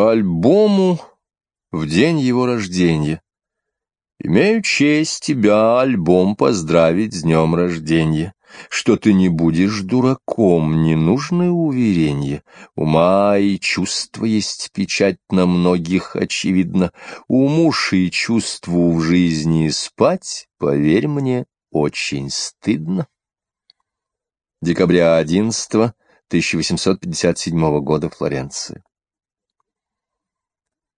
Альбому в день его рождения. Имею честь тебя, альбом, поздравить с днем рождения. Что ты не будешь дураком, не нужны. Ума и чувства есть печать на многих, очевидно. Уму и чувству в жизни спать, поверь мне, очень стыдно. Декабря 11 1857 года, Флоренция.